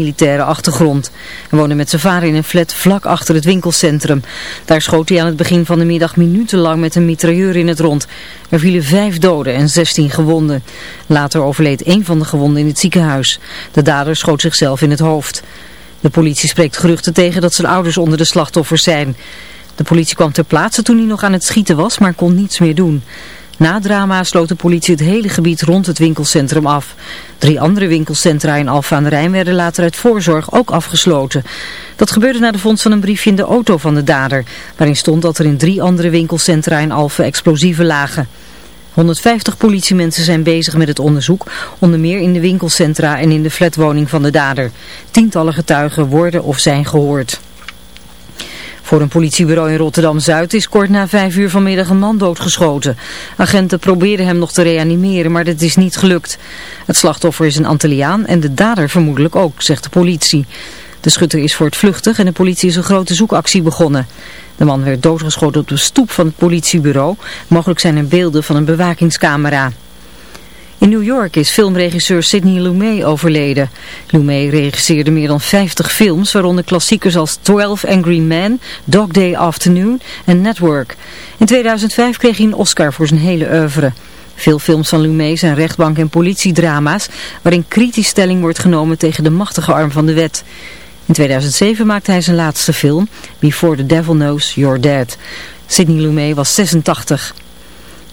militaire achtergrond. Hij woonde met zijn vader in een flat vlak achter het winkelcentrum. Daar schoot hij aan het begin van de middag minutenlang met een mitrailleur in het rond. Er vielen vijf doden en zestien gewonden. Later overleed een van de gewonden in het ziekenhuis. De dader schoot zichzelf in het hoofd. De politie spreekt geruchten tegen dat zijn ouders onder de slachtoffers zijn. De politie kwam ter plaatse toen hij nog aan het schieten was, maar kon niets meer doen. Na drama sloot de politie het hele gebied rond het winkelcentrum af. Drie andere winkelcentra in Alphen aan de Rijn werden later uit voorzorg ook afgesloten. Dat gebeurde na de vondst van een briefje in de auto van de dader, waarin stond dat er in drie andere winkelcentra in Alphen explosieven lagen. 150 politiemensen zijn bezig met het onderzoek, onder meer in de winkelcentra en in de flatwoning van de dader. Tientallen getuigen worden of zijn gehoord. Voor een politiebureau in Rotterdam-Zuid is kort na vijf uur vanmiddag een man doodgeschoten. Agenten probeerden hem nog te reanimeren, maar dat is niet gelukt. Het slachtoffer is een Antilliaan en de dader vermoedelijk ook, zegt de politie. De schutter is voor het vluchtig en de politie is een grote zoekactie begonnen. De man werd doodgeschoten op de stoep van het politiebureau. Mogelijk zijn er beelden van een bewakingscamera. In New York is filmregisseur Sidney Lumet overleden. Lumet regisseerde meer dan 50 films, waaronder klassiekers als 12 Angry Men, Dog Day Afternoon en Network. In 2005 kreeg hij een Oscar voor zijn hele oeuvre. Veel films van Lumet zijn rechtbank- en politiedrama's, waarin kritisch stelling wordt genomen tegen de machtige arm van de wet. In 2007 maakte hij zijn laatste film, Before the Devil Knows You're Dead. Sidney Lumet was 86.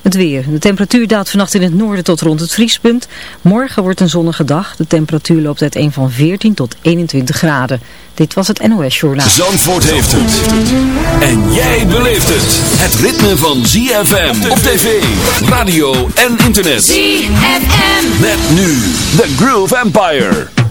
Het weer. De temperatuur daalt vannacht in het noorden tot rond het vriespunt. Morgen wordt een zonnige dag. De temperatuur loopt uit 1 van 14 tot 21 graden. Dit was het NOS Journaal. Zandvoort heeft het. En jij beleeft het. Het ritme van ZFM op tv, radio en internet. ZFM. Met nu The Groove Empire.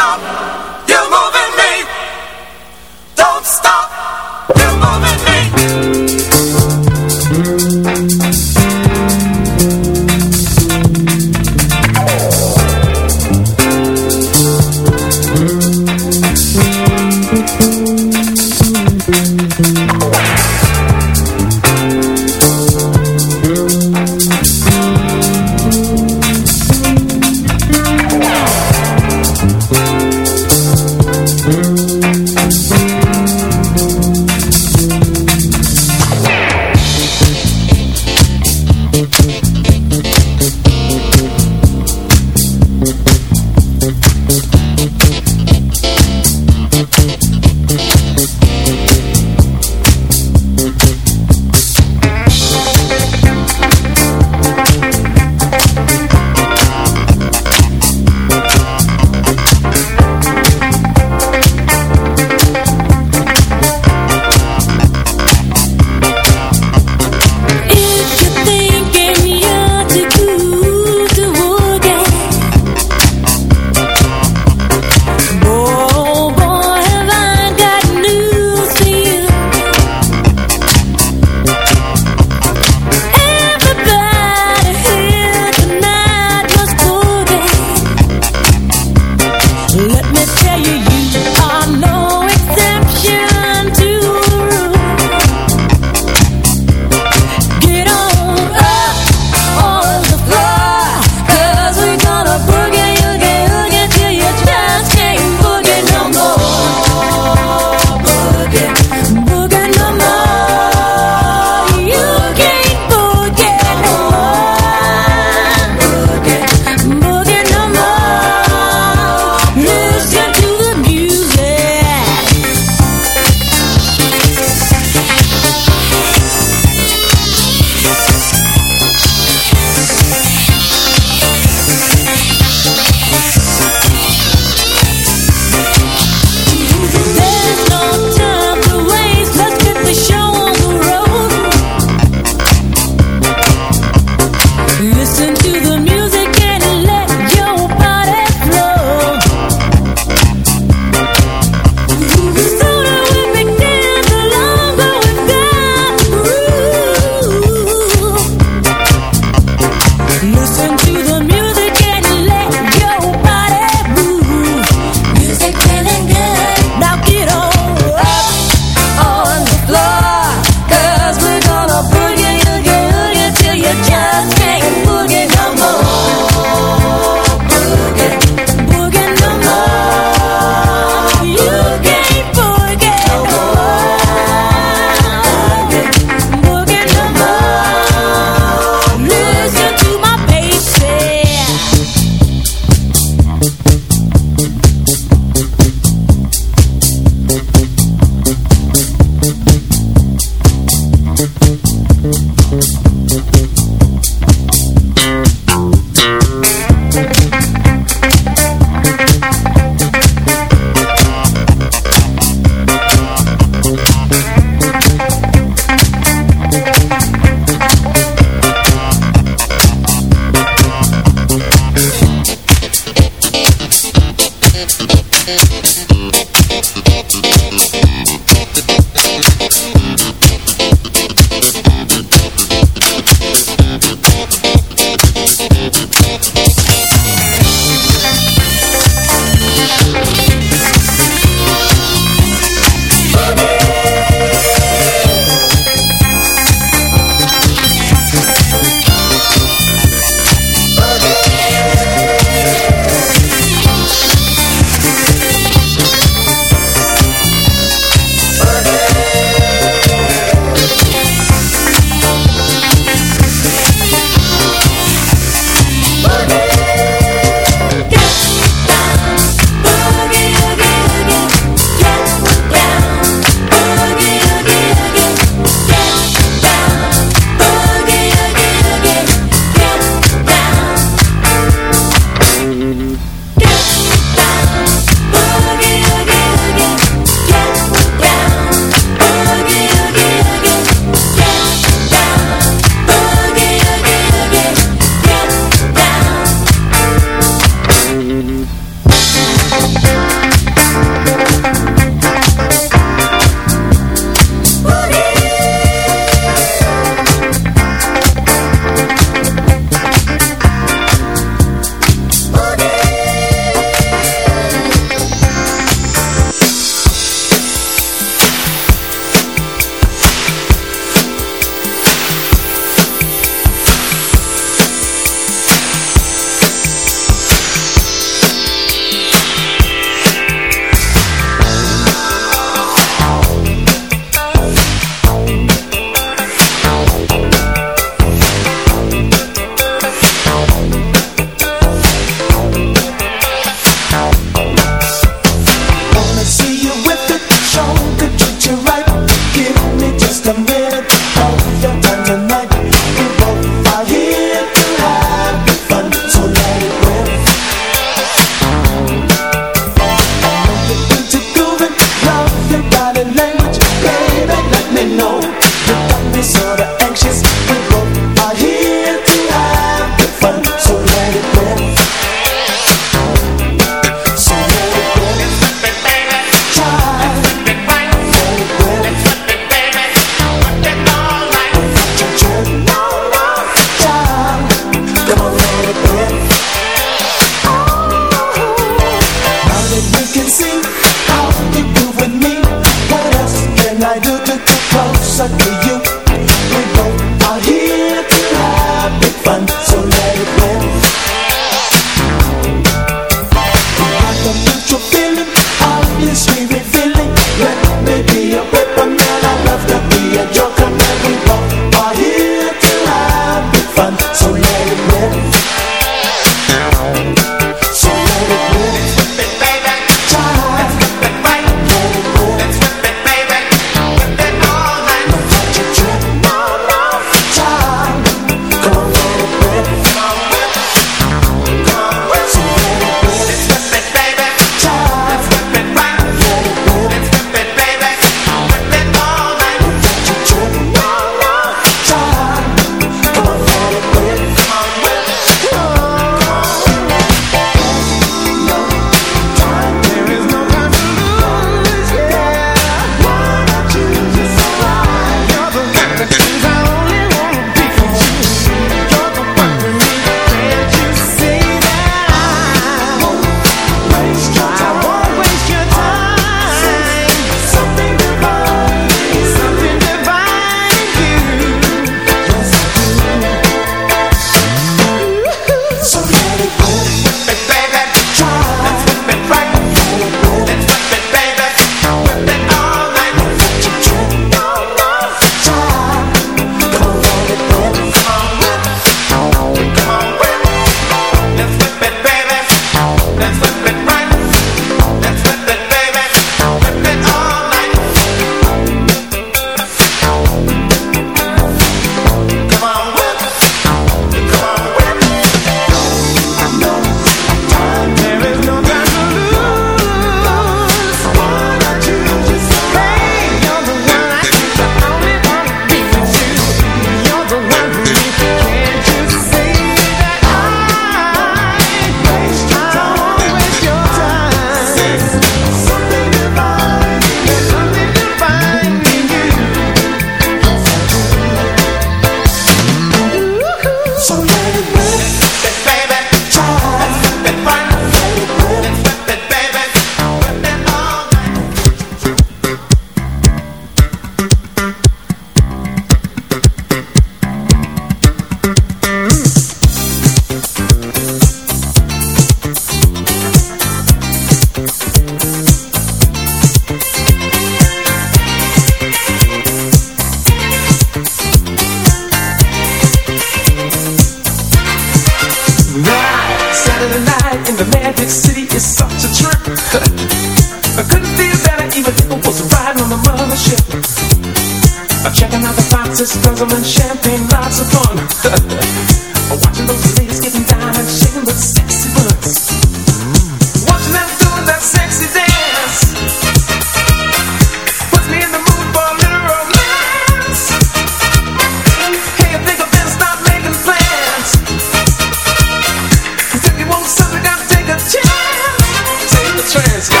trance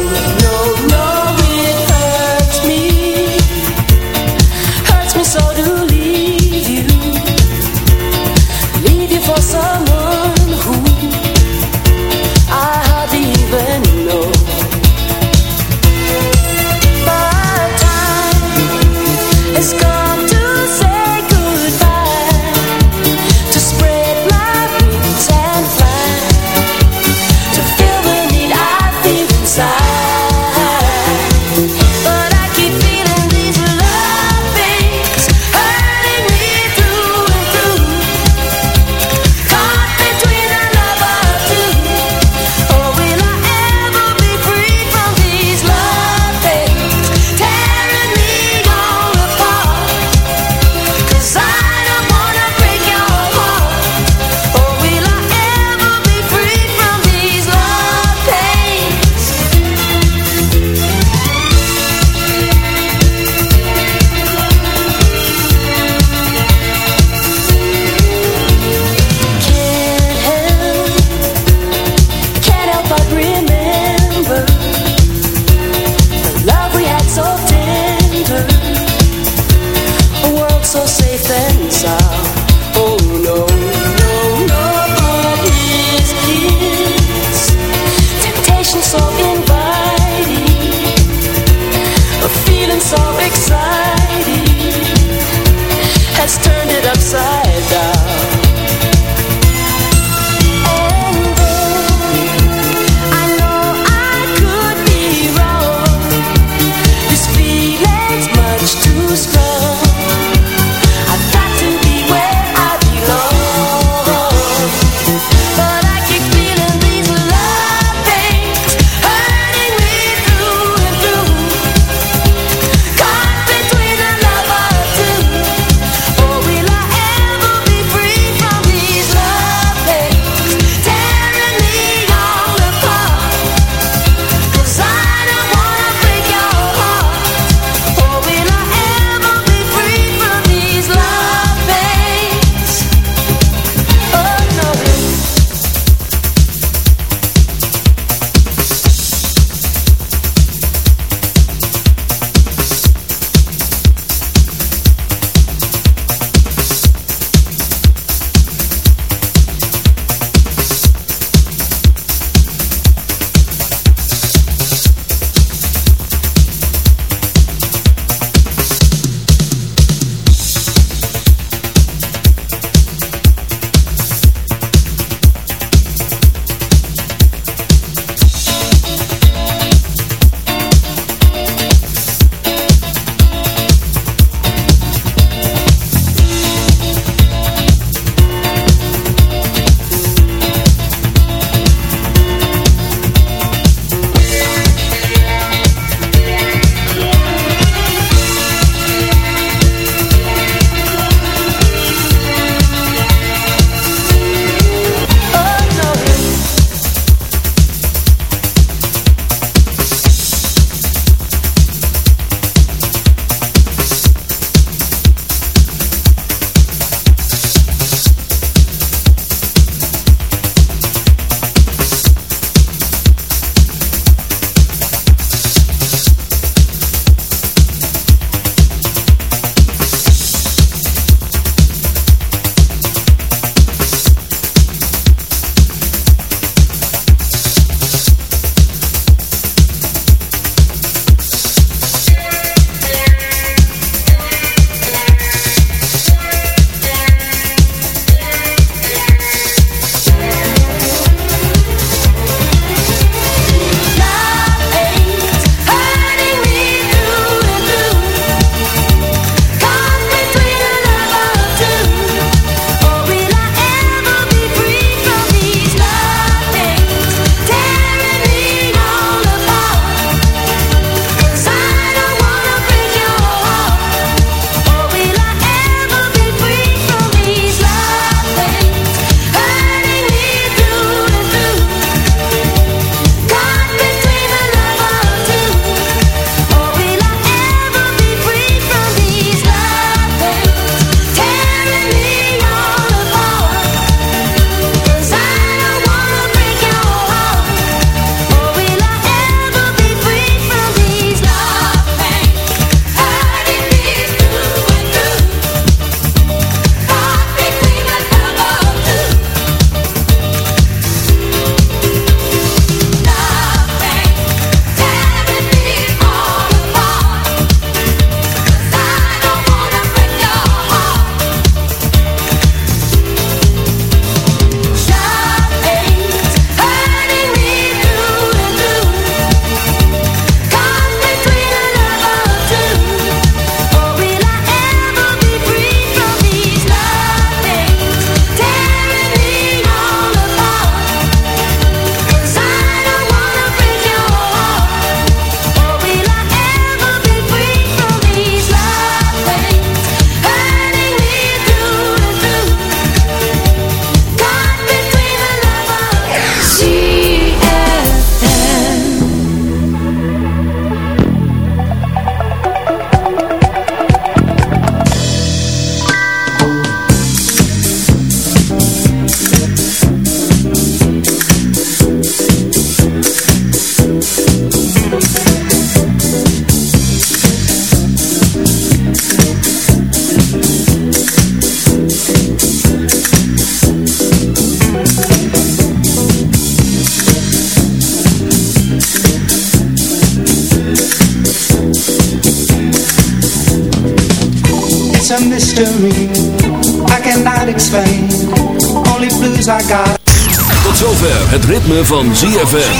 ritme van ZFM.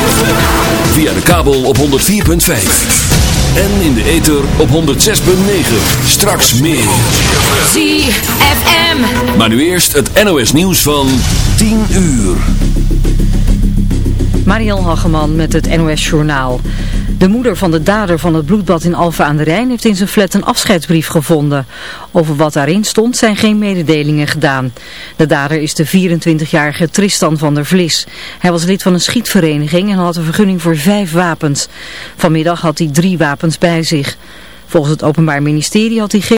Via de kabel op 104.5. En in de ether op 106.9. Straks meer. ZFM. Maar nu eerst het NOS nieuws van 10 uur. Mariel Hageman met het NOS Journaal. De moeder van de dader van het bloedbad in Alphen aan de Rijn heeft in zijn flat een afscheidsbrief gevonden. Over wat daarin stond zijn geen mededelingen gedaan. De dader is de 24-jarige Tristan van der Vlis. Hij was lid van een schietvereniging en had een vergunning voor vijf wapens. Vanmiddag had hij drie wapens bij zich. Volgens het Openbaar Ministerie had hij geen...